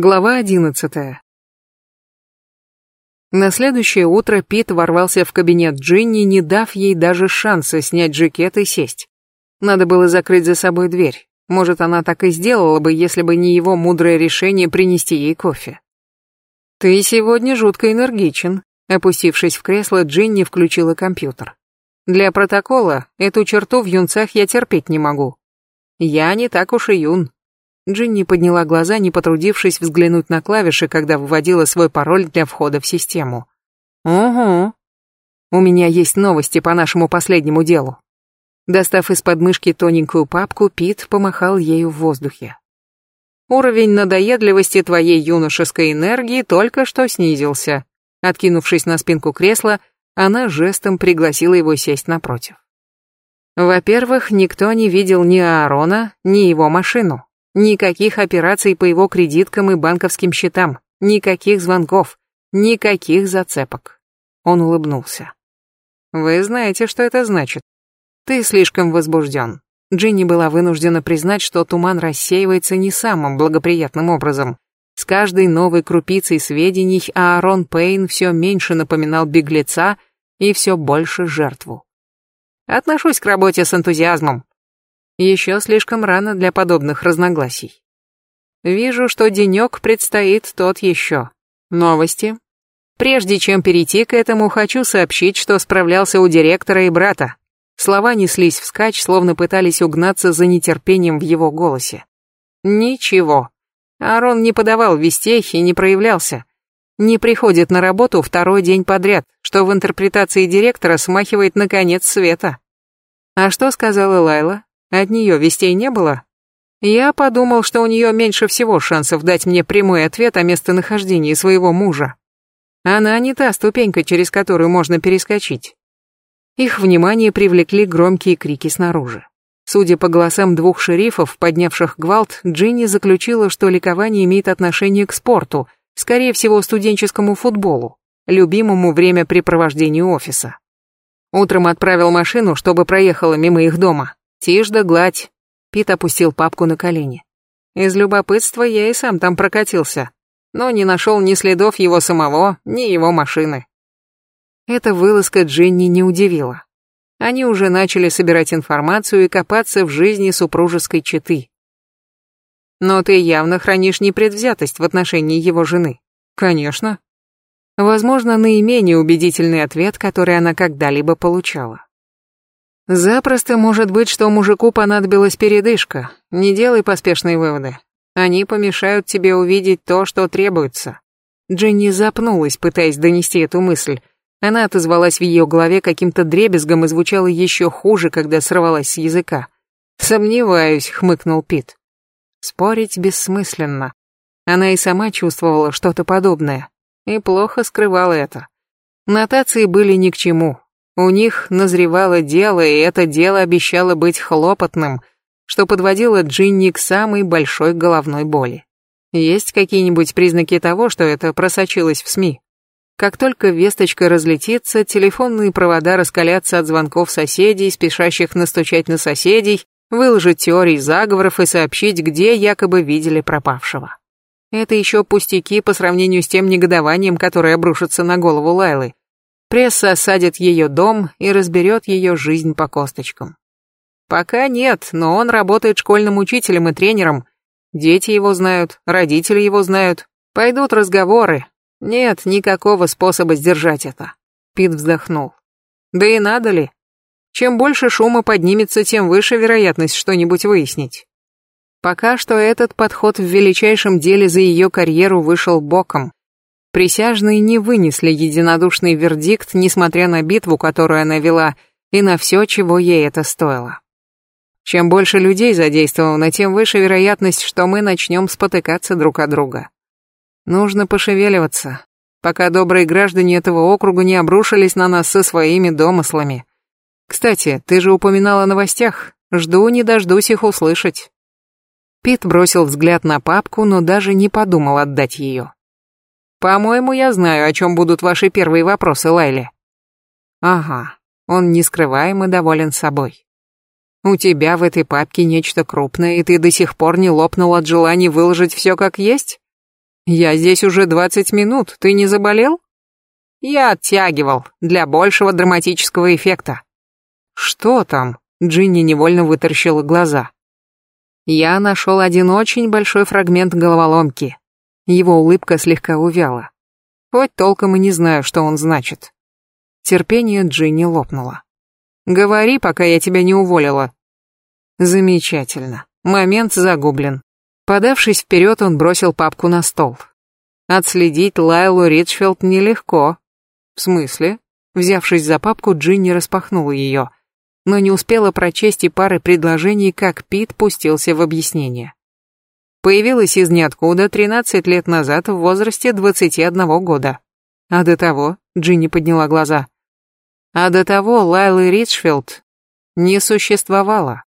Глава одиннадцатая. На следующее утро Пит ворвался в кабинет Джинни, не дав ей даже шанса снять жакет и сесть. Надо было закрыть за собой дверь. Может, она так и сделала бы, если бы не его мудрое решение принести ей кофе. «Ты сегодня жутко энергичен», — опустившись в кресло, Джинни включила компьютер. «Для протокола эту черту в юнцах я терпеть не могу. Я не так уж и юн, Джинни подняла глаза, не потрудившись взглянуть на клавиши, когда вводила свой пароль для входа в систему. «Угу. У меня есть новости по нашему последнему делу». Достав из подмышки тоненькую папку, Пит помахал ею в воздухе. «Уровень надоедливости твоей юношеской энергии только что снизился». Откинувшись на спинку кресла, она жестом пригласила его сесть напротив. Во-первых, никто не видел ни Аарона, ни его машину. Никаких операций по его кредиткам и банковским счетам, никаких звонков, никаких зацепок. Он улыбнулся. Вы знаете, что это значит. Ты слишком возбужден. Джинни была вынуждена признать, что туман рассеивается не самым благоприятным образом. С каждой новой крупицей сведений Аарон Пейн все меньше напоминал беглеца и все больше жертву. Отношусь к работе с энтузиазмом, еще слишком рано для подобных разногласий. Вижу, что денек предстоит тот еще. Новости. Прежде чем перейти к этому, хочу сообщить, что справлялся у директора и брата. Слова неслись вскачь, словно пытались угнаться за нетерпением в его голосе. Ничего. Арон не подавал вестей и не проявлялся. Не приходит на работу второй день подряд, что в интерпретации директора смахивает на конец света. А что сказала Лайла? От нее вестей не было? Я подумал, что у нее меньше всего шансов дать мне прямой ответ о местонахождении своего мужа. Она не та ступенька, через которую можно перескочить. Их внимание привлекли громкие крики снаружи. Судя по голосам двух шерифов, поднявших гвалт, Джинни заключила, что ликование имеет отношение к спорту, скорее всего, студенческому футболу, любимому времяпрепровождению офиса. Утром отправил машину, чтобы проехала мимо их дома. Тишь да гладь. Пит опустил папку на колени. Из любопытства я и сам там прокатился, но не нашел ни следов его самого, ни его машины. Эта вылазка Джинни не удивила. Они уже начали собирать информацию и копаться в жизни супружеской четы. Но ты явно хранишь непредвзятость в отношении его жены. Конечно. Возможно, наименее убедительный ответ, который она когда-либо получала. Запросто может быть, что мужику понадобилась передышка. Не делай поспешные выводы. Они помешают тебе увидеть то, что требуется. Дженни запнулась, пытаясь донести эту мысль. Она отозвалась в ее голове каким-то дребезгом и звучала еще хуже, когда сорвалась с языка. «Сомневаюсь», — хмыкнул Пит. Спорить бессмысленно. Она и сама чувствовала что-то подобное. И плохо скрывала это. Нотации были ни к чему. У них назревало дело, и это дело обещало быть хлопотным, что подводило Джинни к самой большой головной боли. Есть какие-нибудь признаки того, что это просочилось в СМИ? Как только весточка разлетится, телефонные провода раскалятся от звонков соседей, спешащих настучать на соседей, выложить теории заговоров и сообщить, где якобы видели пропавшего. Это еще пустяки по сравнению с тем негодованием, которое обрушится на голову Лайлы. Пресса осадит ее дом и разберет ее жизнь по косточкам. Пока нет, но он работает школьным учителем и тренером. Дети его знают, родители его знают. Пойдут разговоры. Нет никакого способа сдержать это. Пит вздохнул. Да и надо ли? Чем больше шума поднимется, тем выше вероятность что-нибудь выяснить. Пока что этот подход в величайшем деле за ее карьеру вышел боком. Присяжные не вынесли единодушный вердикт, несмотря на битву, которую она вела, и на все, чего ей это стоило. Чем больше людей задействовано, тем выше вероятность, что мы начнем спотыкаться друг от друга. Нужно пошевеливаться, пока добрые граждане этого округа не обрушились на нас со своими домыслами. Кстати, ты же упоминала о новостях. Жду не дождусь их услышать. Пит бросил взгляд на папку, но даже не подумал отдать ее. По-моему, я знаю, о чем будут ваши первые вопросы, Лайли. Ага, он нескрываемо доволен собой. У тебя в этой папке нечто крупное, и ты до сих пор не лопнул от желания выложить все как есть? Я здесь уже двадцать минут, ты не заболел? Я оттягивал, для большего драматического эффекта. Что там? Джинни невольно вытаращила глаза. Я нашел один очень большой фрагмент головоломки. Его улыбка слегка увяла. Хоть толком и не знаю, что он значит. Терпение Джинни лопнуло. Говори, пока я тебя не уволила. Замечательно. Момент загублен. Подавшись вперед, он бросил папку на стол. Отследить Лайлу Ричфилд нелегко. В смысле? Взявшись за папку, Джинни распахнула ее, но не успела прочесть и пары предложений, как Пит пустился в объяснение. Появилась из ниоткуда 13 лет назад в возрасте 21 года. А до того, Джинни подняла глаза, а до того Лайлы Ричфилд не существовало.